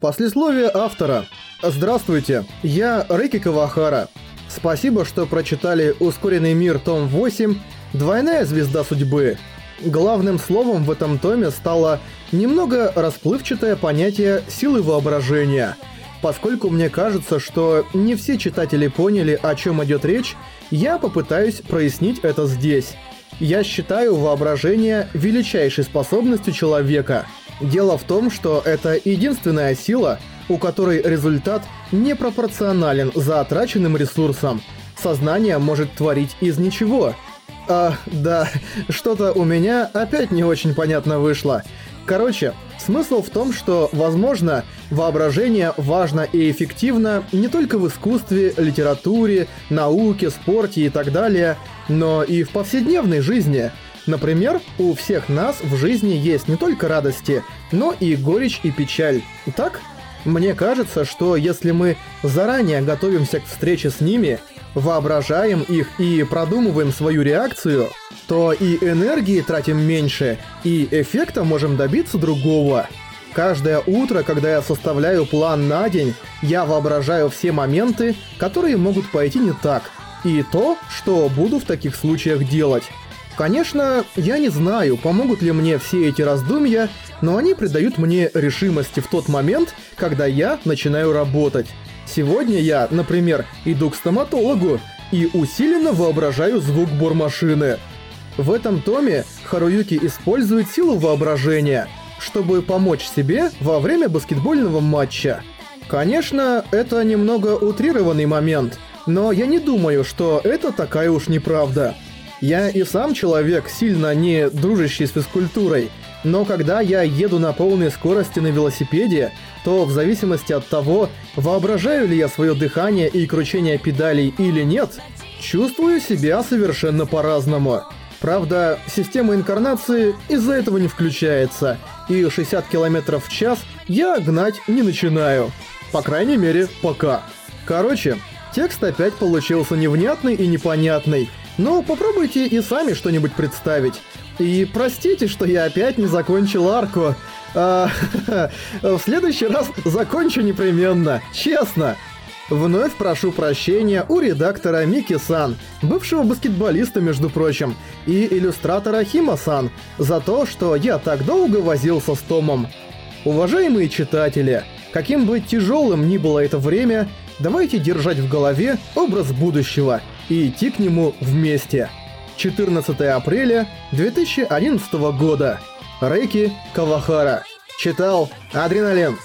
Послесловие автора. Здравствуйте, я Рэки Кавахара. Спасибо, что прочитали «Ускоренный мир. Том 8. Двойная звезда судьбы». Главным словом в этом томе стало немного расплывчатое понятие силы воображения. Поскольку мне кажется, что не все читатели поняли, о чем идет речь, я попытаюсь прояснить это здесь. Я считаю воображение величайшей способностью человека. Дело в том, что это единственная сила, у которой результат не пропорционален затраченным ресурсам. Сознание может творить из ничего. А, да, что-то у меня опять не очень понятно вышло. Короче, смысл в том, что, возможно, воображение важно и эффективно не только в искусстве, литературе, науке, спорте и так далее, но и в повседневной жизни. Например, у всех нас в жизни есть не только радости, но и горечь и печаль. Так? Мне кажется, что если мы заранее готовимся к встрече с ними, воображаем их и продумываем свою реакцию, то и энергии тратим меньше, и эффекта можем добиться другого. Каждое утро, когда я составляю план на день, я воображаю все моменты, которые могут пойти не так, и то, что буду в таких случаях делать. Конечно, я не знаю, помогут ли мне все эти раздумья, но они придают мне решимости в тот момент, когда я начинаю работать. Сегодня я, например, иду к стоматологу и усиленно воображаю звук бормашины. В этом томе Харуюки использует силу воображения, чтобы помочь себе во время баскетбольного матча. Конечно, это немного утрированный момент, но я не думаю, что это такая уж неправда. Я и сам человек, сильно не дружащий с физкультурой, но когда я еду на полной скорости на велосипеде, то в зависимости от того, воображаю ли я свое дыхание и кручение педалей или нет, чувствую себя совершенно по-разному. Правда, система инкарнации из-за этого не включается, и 60 км в час я гнать не начинаю. По крайней мере, пока. Короче, текст опять получился невнятный и непонятный, но попробуйте и сами что-нибудь представить. И простите, что я опять не закончил арку. А, в следующий раз закончу непременно, честно. Вновь прошу прощения у редактора Мики-сан, бывшего баскетболиста, между прочим, и иллюстратора Хима-сан, за то, что я так долго возился с Томом. Уважаемые читатели, каким бы тяжелым ни было это время, давайте держать в голове образ будущего и идти к нему вместе. 14 апреля 2011 года. Рейки Кавахара. Читал Адреналин.